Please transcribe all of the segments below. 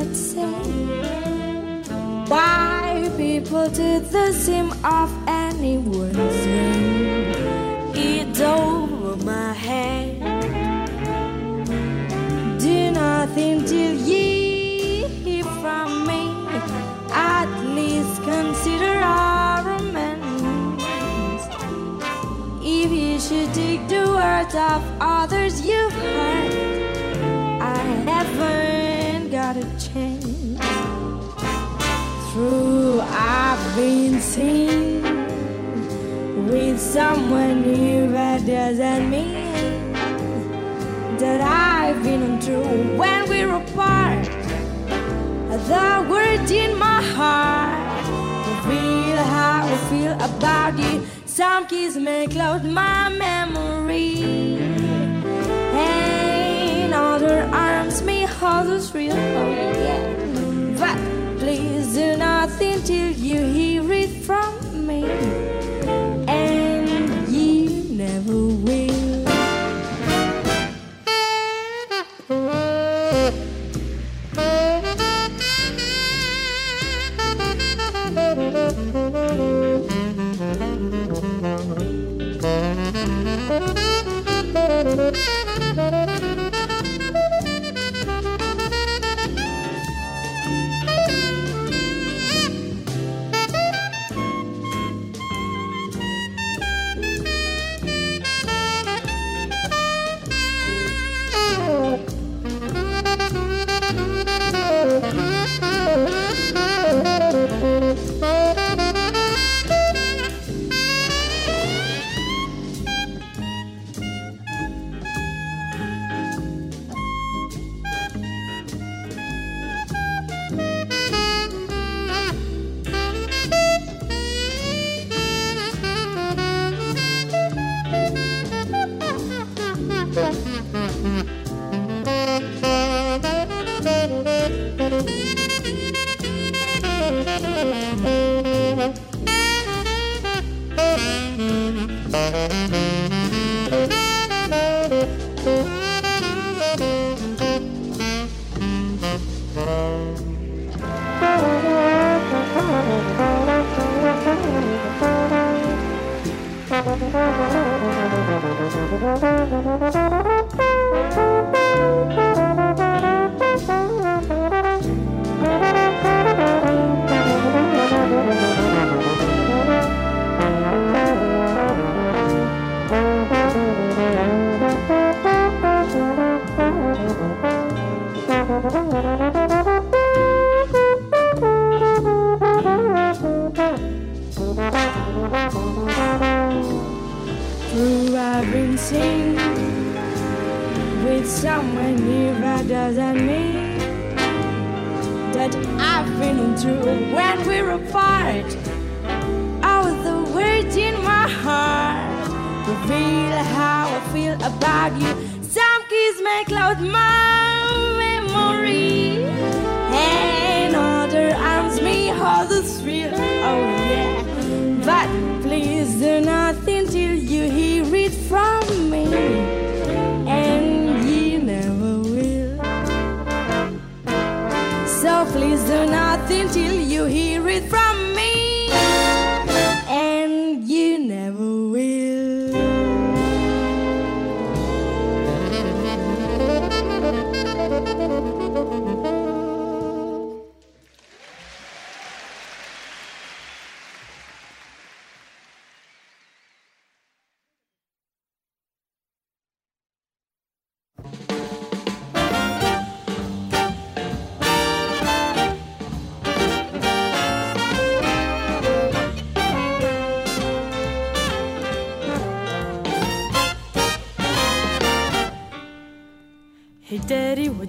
what say. Why people to the seam of anyone's ring? It's over my head. Do nothing till ye hear from me. At least consider our romance. If you should take the words of others you've heard, Through I've been seen with someone new, that doesn't mean that I've been untrue when we're apart. The word in my heart reveal how I feel about you. Some kiss may cloud my memory, and other arms may hold us real. Oh yeah, but do nothing till you hear it from me,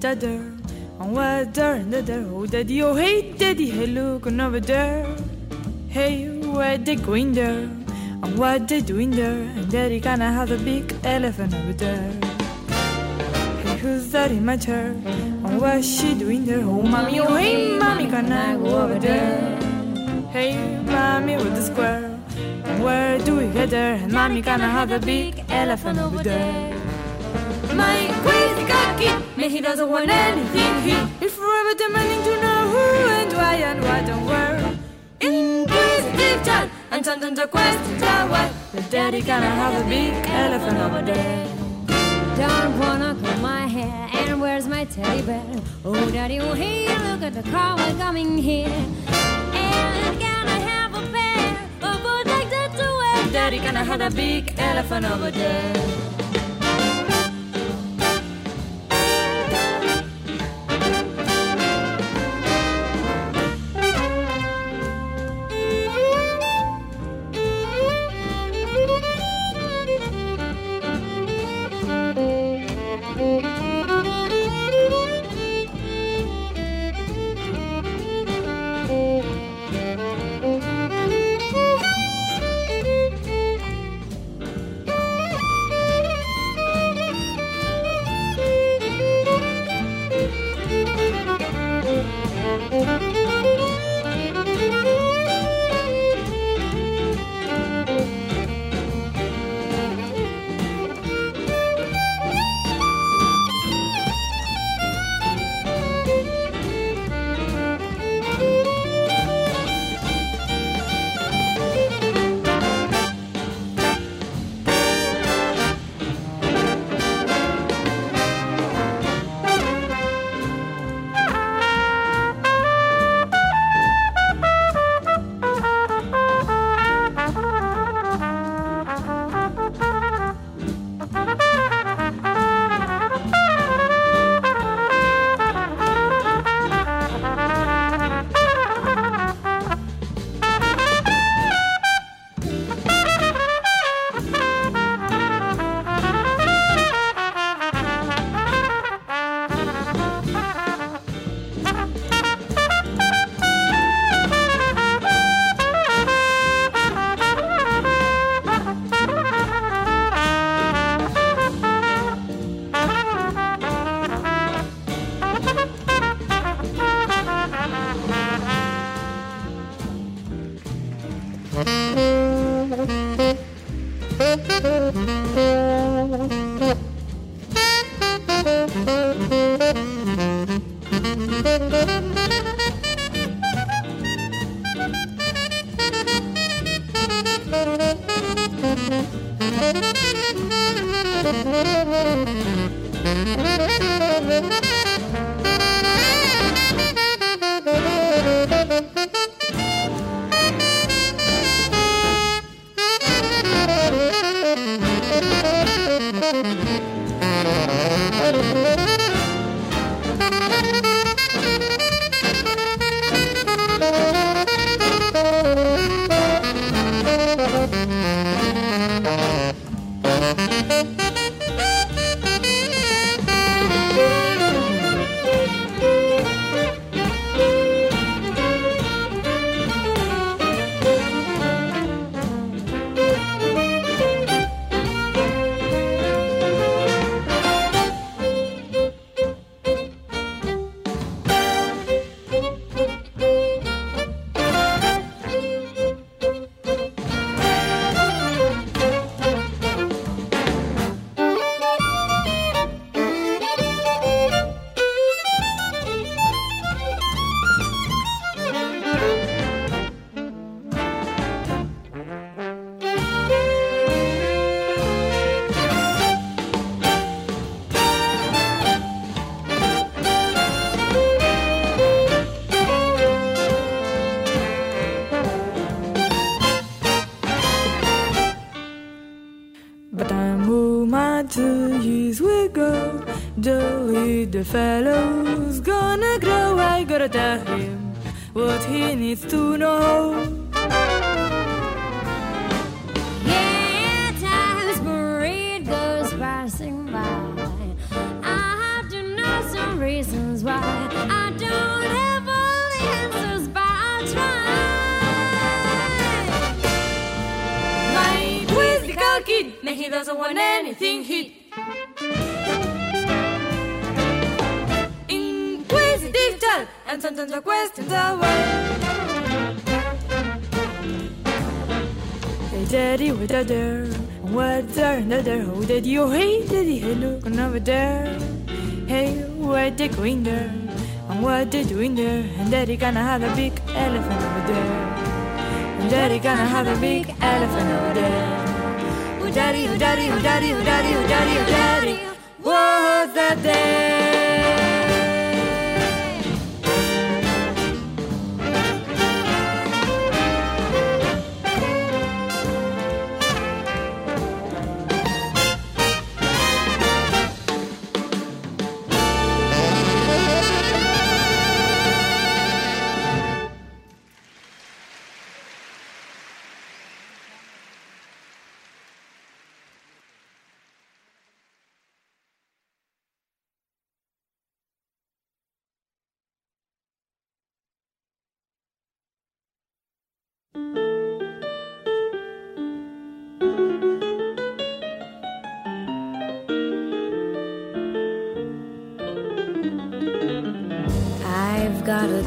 what I? On and door? Oh daddy, oh hey daddy, hey looking over there. Hey, where they going there? And what they doing there? And daddy kinda has a big elephant over there. Hey, who's that in my chair? And what's she doing there? Oh mommy, oh hey mommy, can I go over there? Hey mommy with the square. And where do we get there? And mommy gonna have a big elephant over there. My crazy cocky, Man, he doesn't want anything. He is forever demanding to know who and why and what and where. Inquisitive child, and sometimes the questions why. The daddy gonna have a big elephant over there. Don't wanna comb my hair, and where's my teddy bear? Oh, daddy, oh, hey, look at the car, we're coming here. And gonna have a pair of protected to wear. Daddy gonna have a big elephant over there.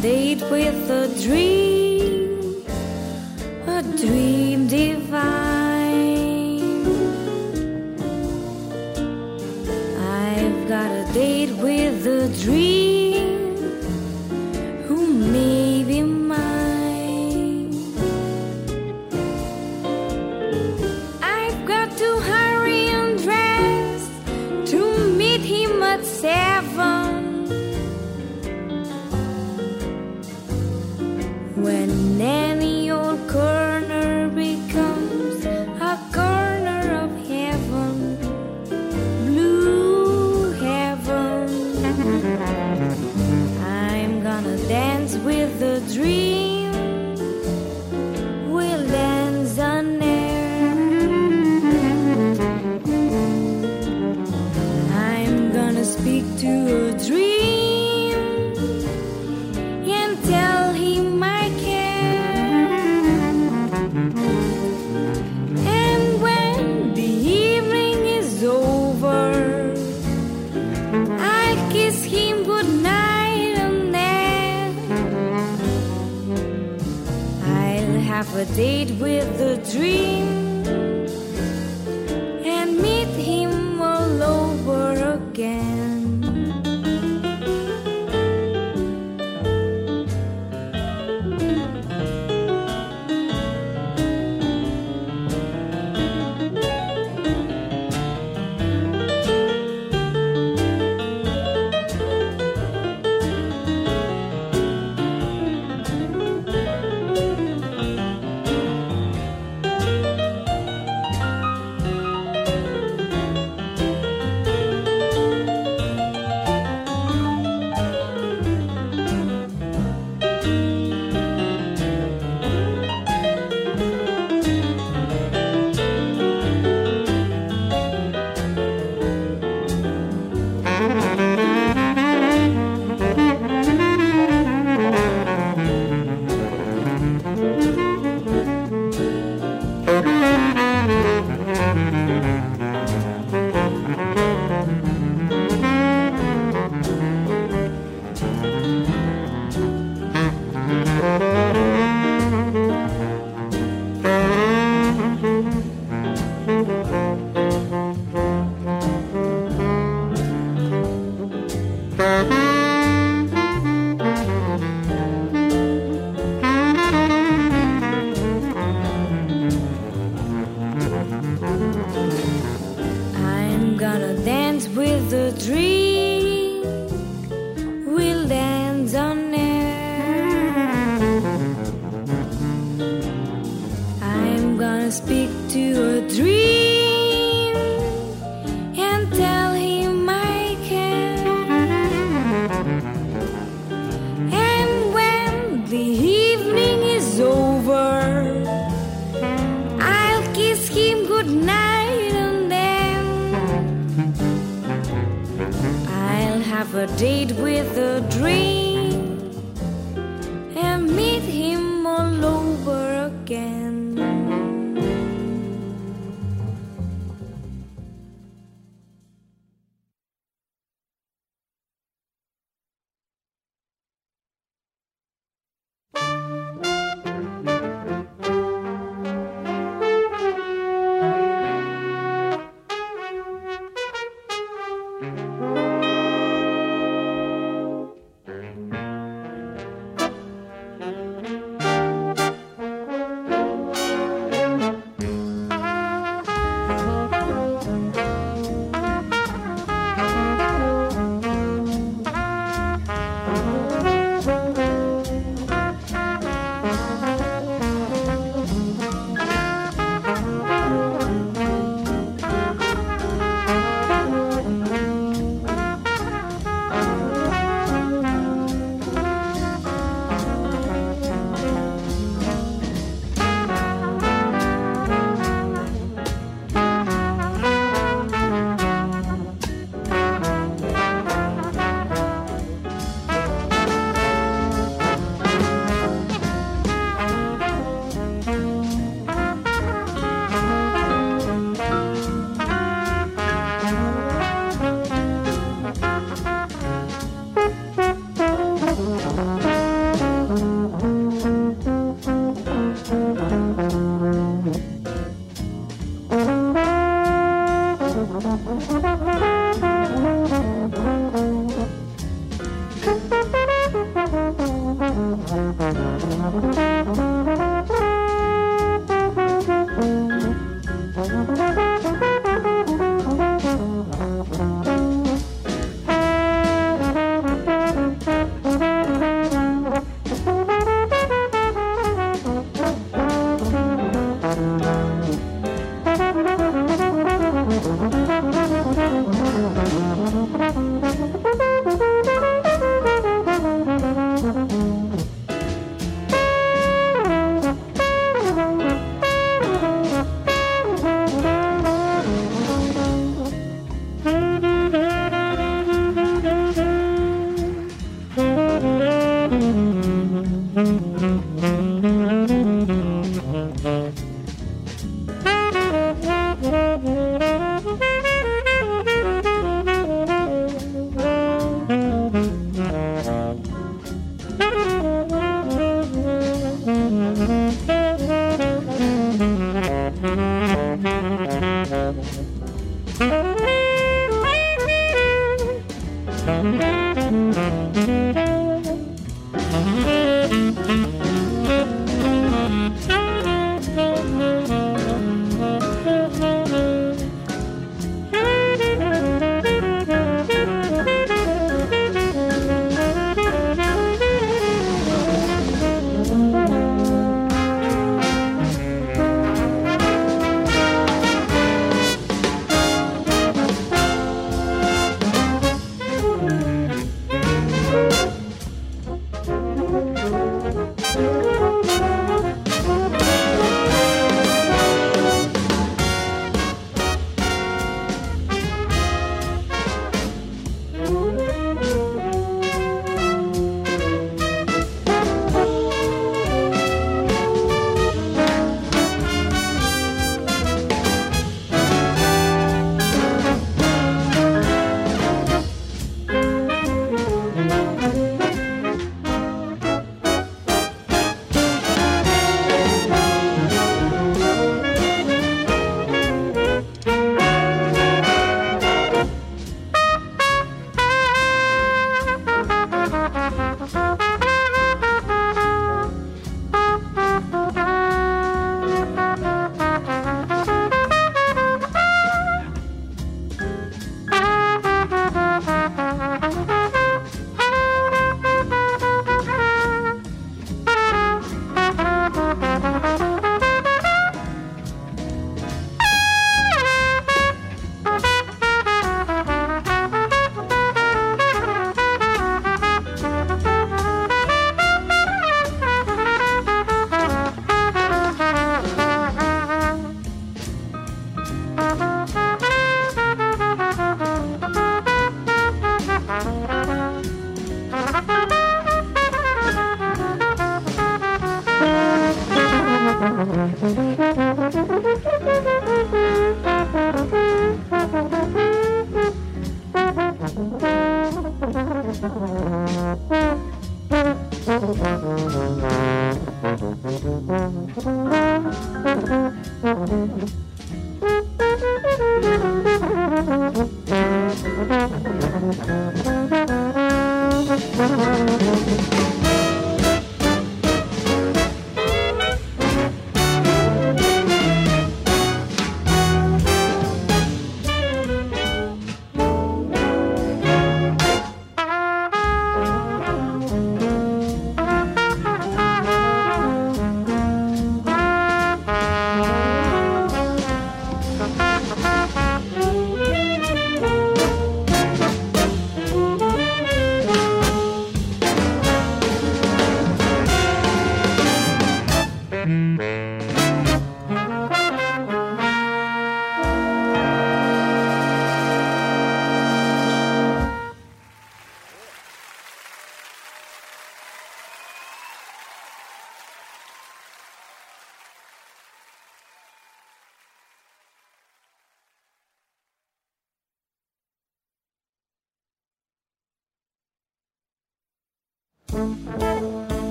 Date with a dream, a dream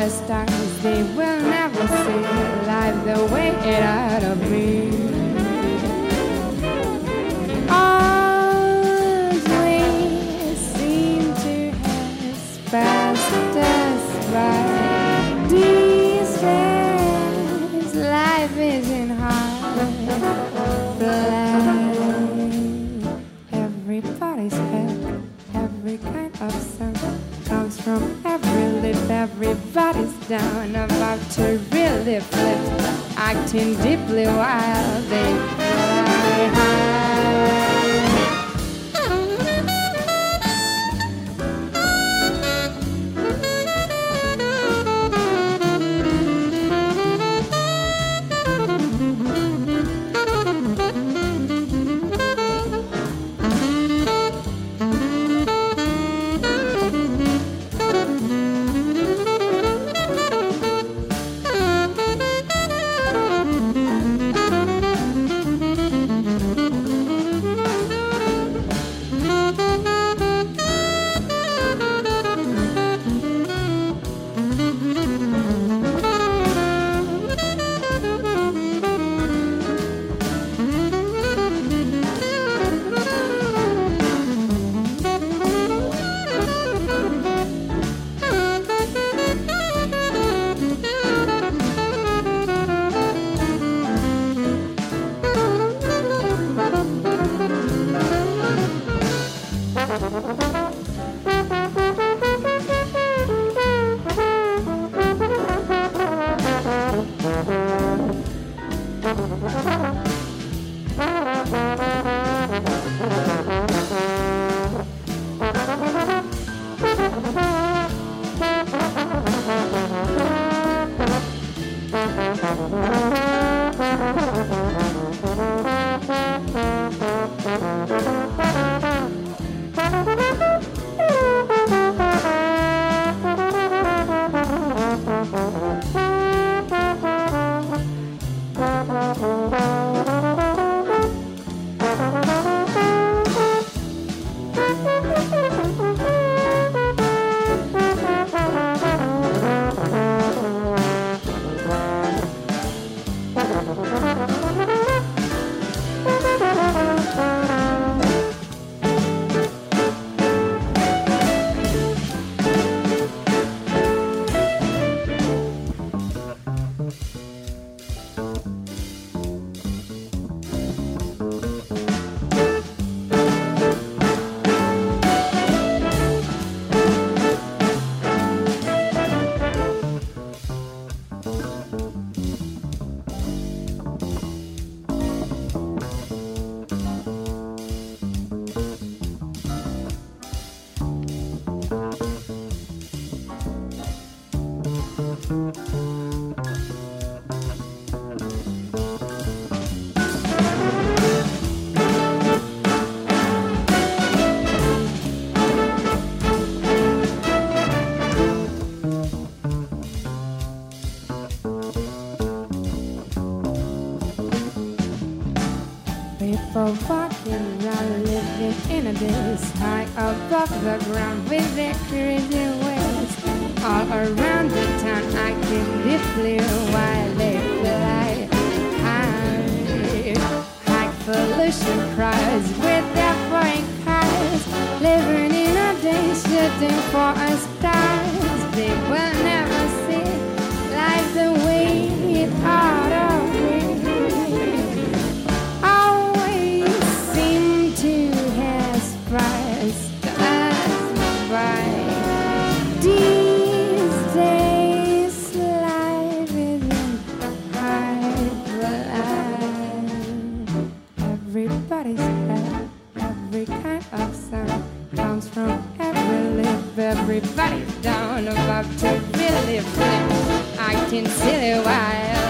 as dark they will never see life the way it ought to be. everybody's down, about to really flip, acting deeply wild. They. People walking around living in a daze high above the ground with their Everybody's hair, every kind of sound comes from every lip. Everybody's down about to really flip. Acting silly while they fly.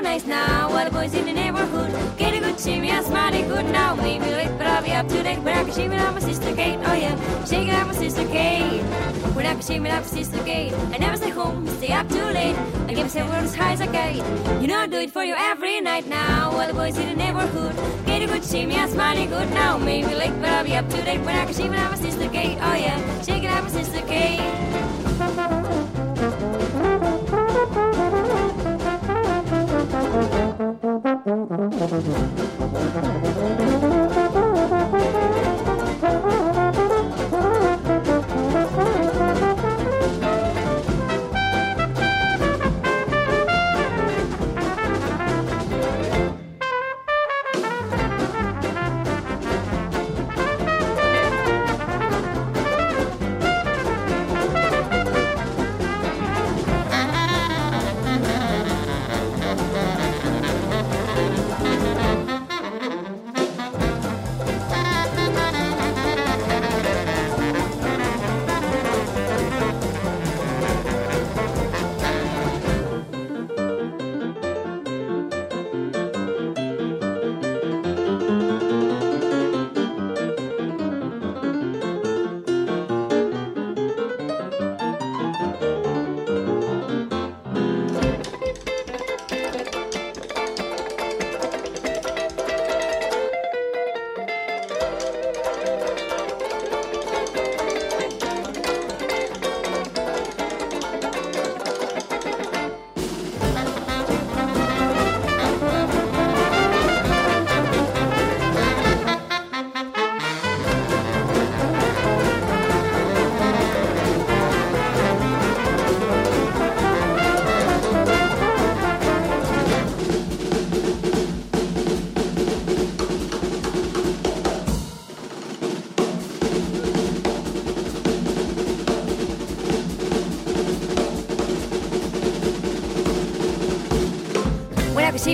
nice now. All the boys in the neighborhood get a good shimmy and smarty good now. Maybe late, but I'll be up to date. When I can shimmy my sister Kate, oh yeah, shake it up my sister Kate. When I can shimmy up my sister Kate, I never stay home, stay up too late. I give myself as high as I can. You know, I do it for you every night now. All the boys in the neighborhood get a good shimmy and smarty good now. Maybe late, but I'll be up to date. When I can shimmy up my sister Kate, oh yeah, shake it up my sister Kate. river.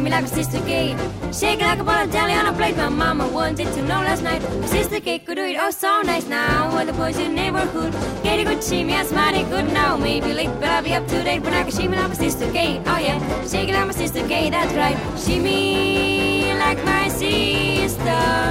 Me like my sister. Shake it like a ball of jelly on a plate. My mama wanted to know last night. My sister Kate could do it oh so nice now. What the boys in the neighborhood. Katie could see me, I smiley good now. Maybe late, but I'll be up to date. But I can me like my sister Kate. Oh yeah, shake it like my sister Kate, that's right. Me like my sister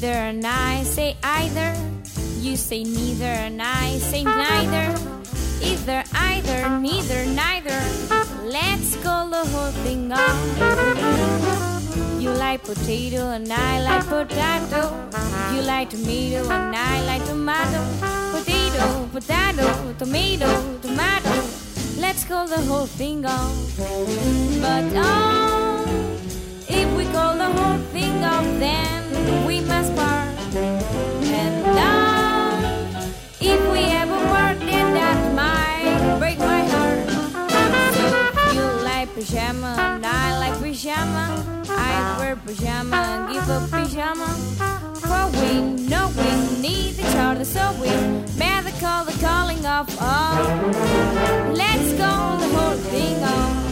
either and I say either. You say neither and I say neither. Either, either, neither, neither. Let's call the whole thing off. You like potato and I like potato. You like tomato and I like tomato. Potato, potato, tomato, tomato. Let's call the whole thing off. But oh pajama and I like pajama. I wear pajama give up pajama. For we know we need each other, so we better call the calling of all. Let's call the whole thing off.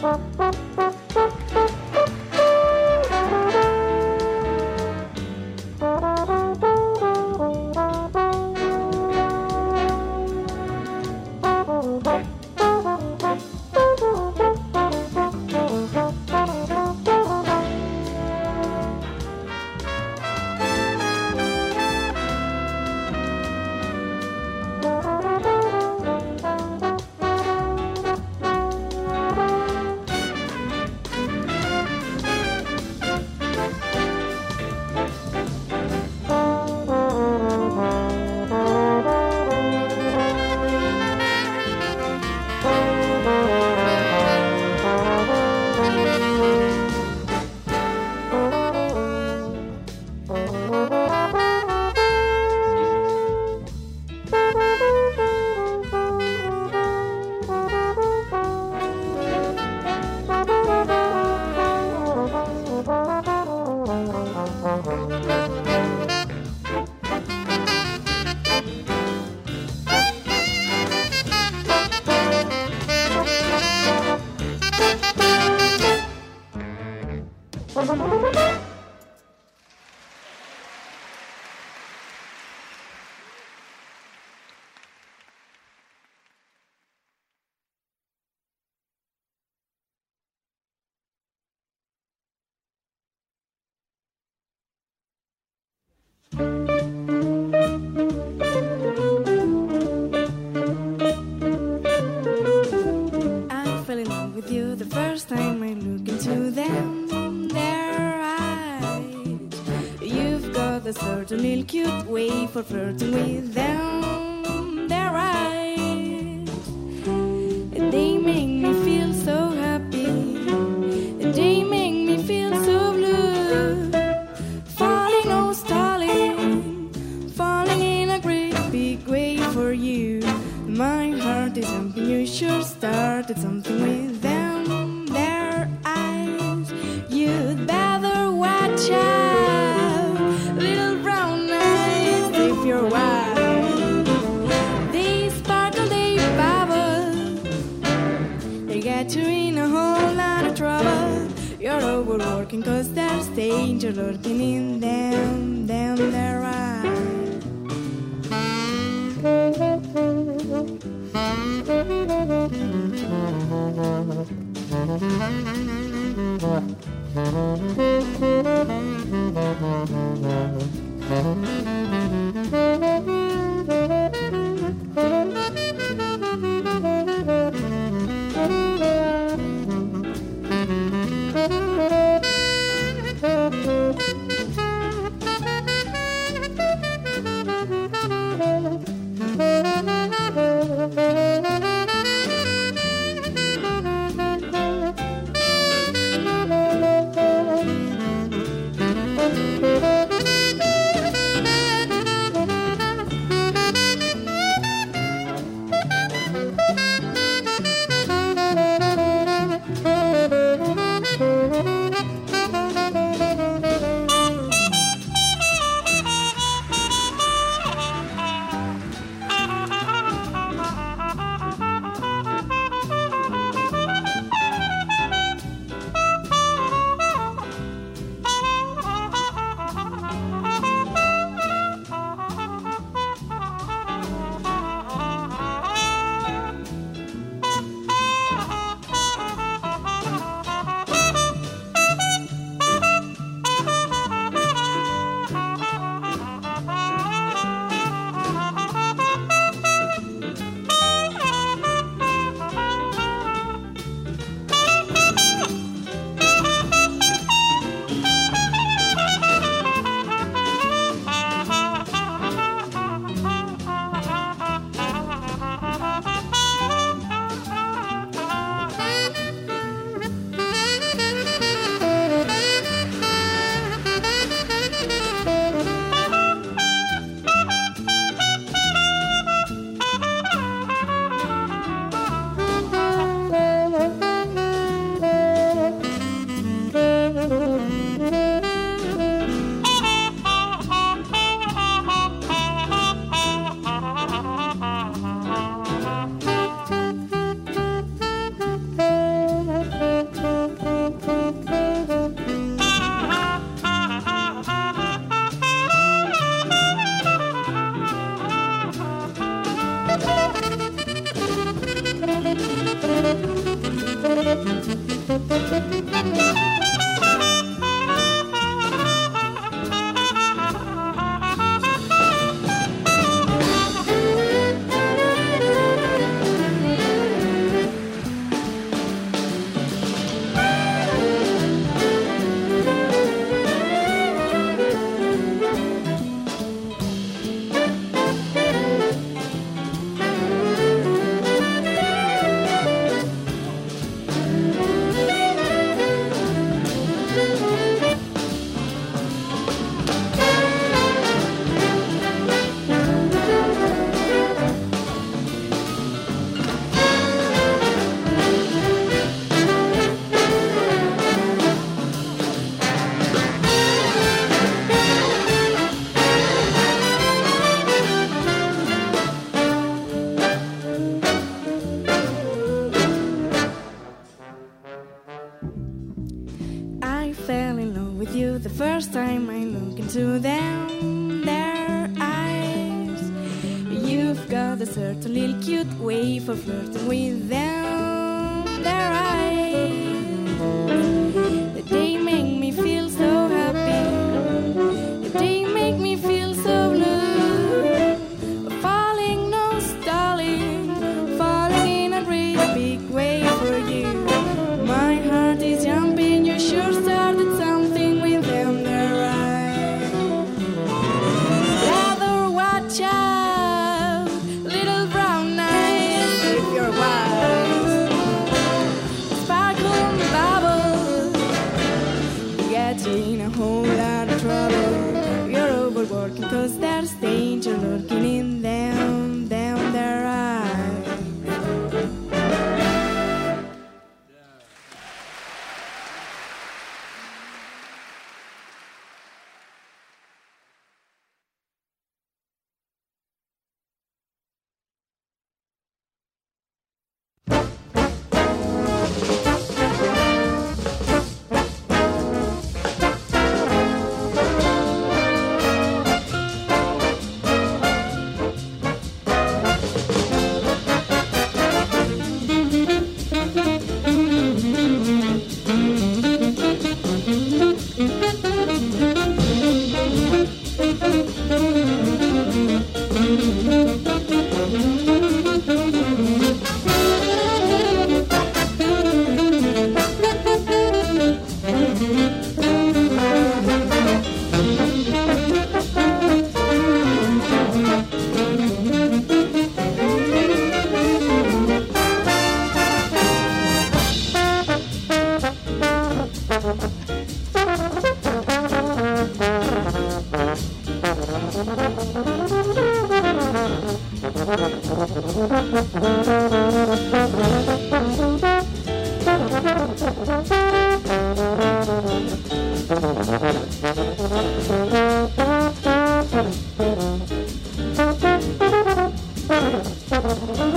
Thank. Heart you sure started something with them, their eyes. You'd better watch out, little brown eyes, if you're wild. They sparkle, they bubble, they get you in a whole lot of trouble. You're overworking cause there's danger lurking in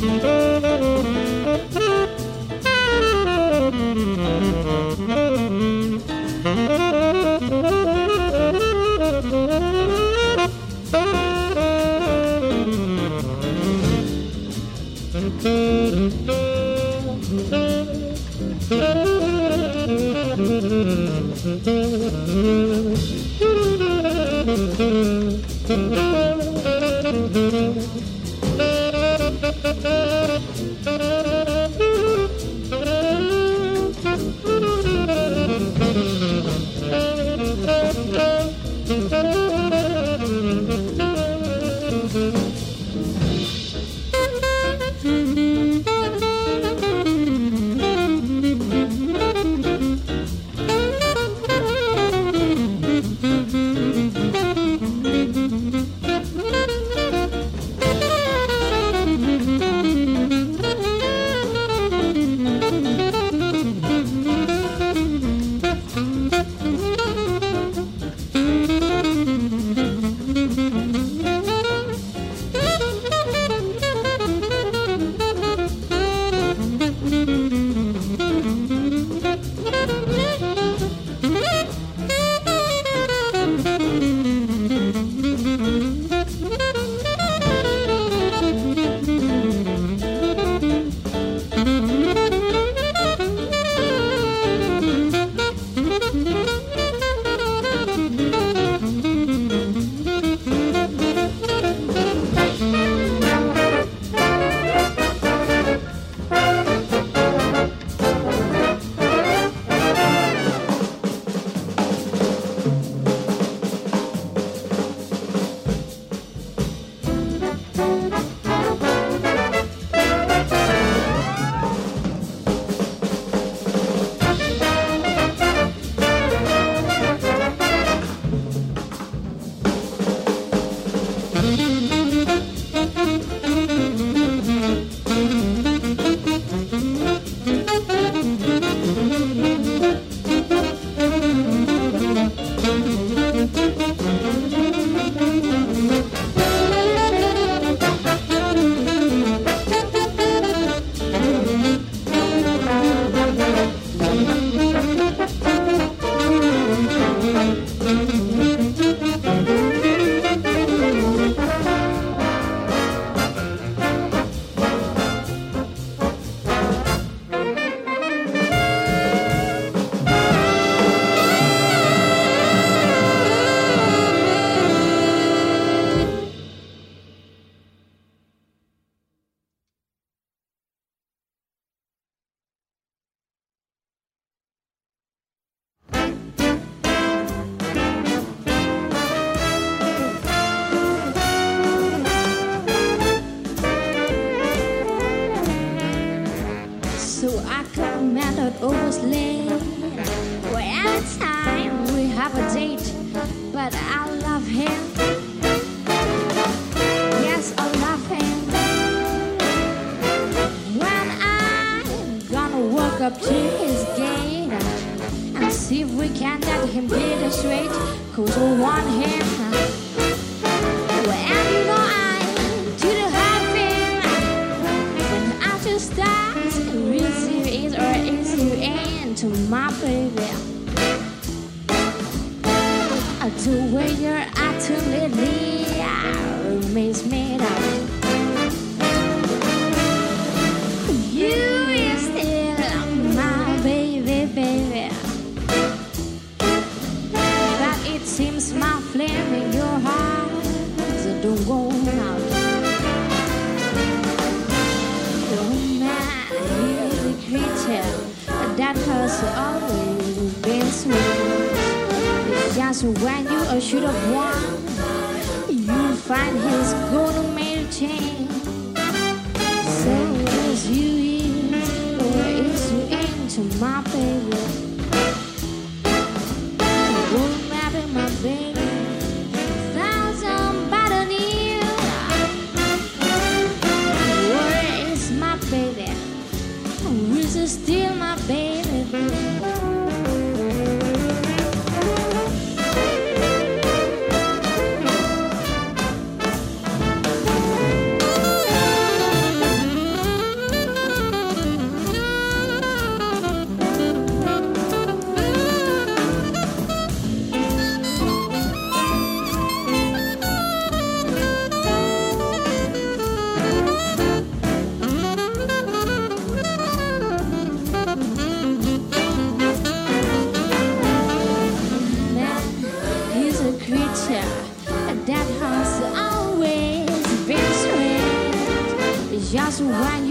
Mm-hmm. that has always been sweet. Just when you should have won, you find he's gonna make a change. So it's you is, or it's you into my favorite. 是万一